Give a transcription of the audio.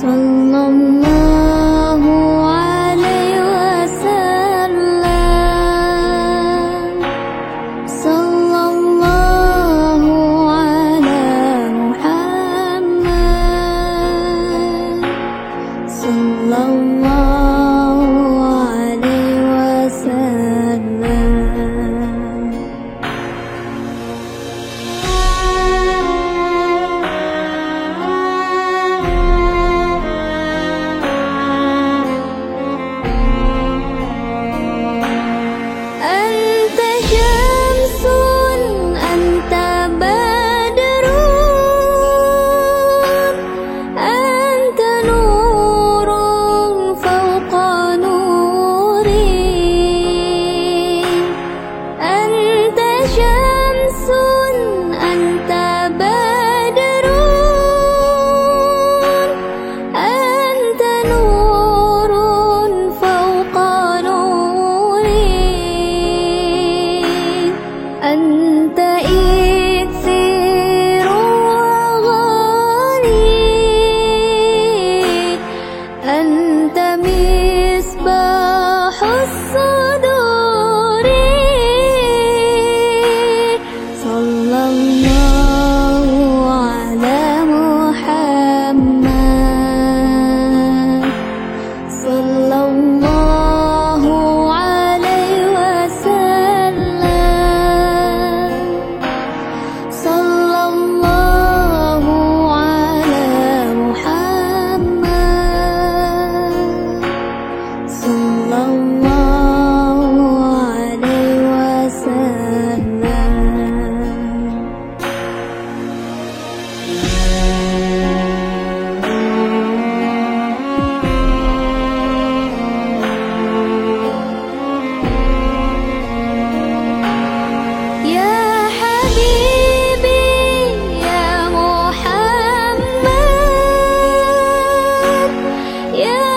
So. صلى الله عليه وسلم Yeah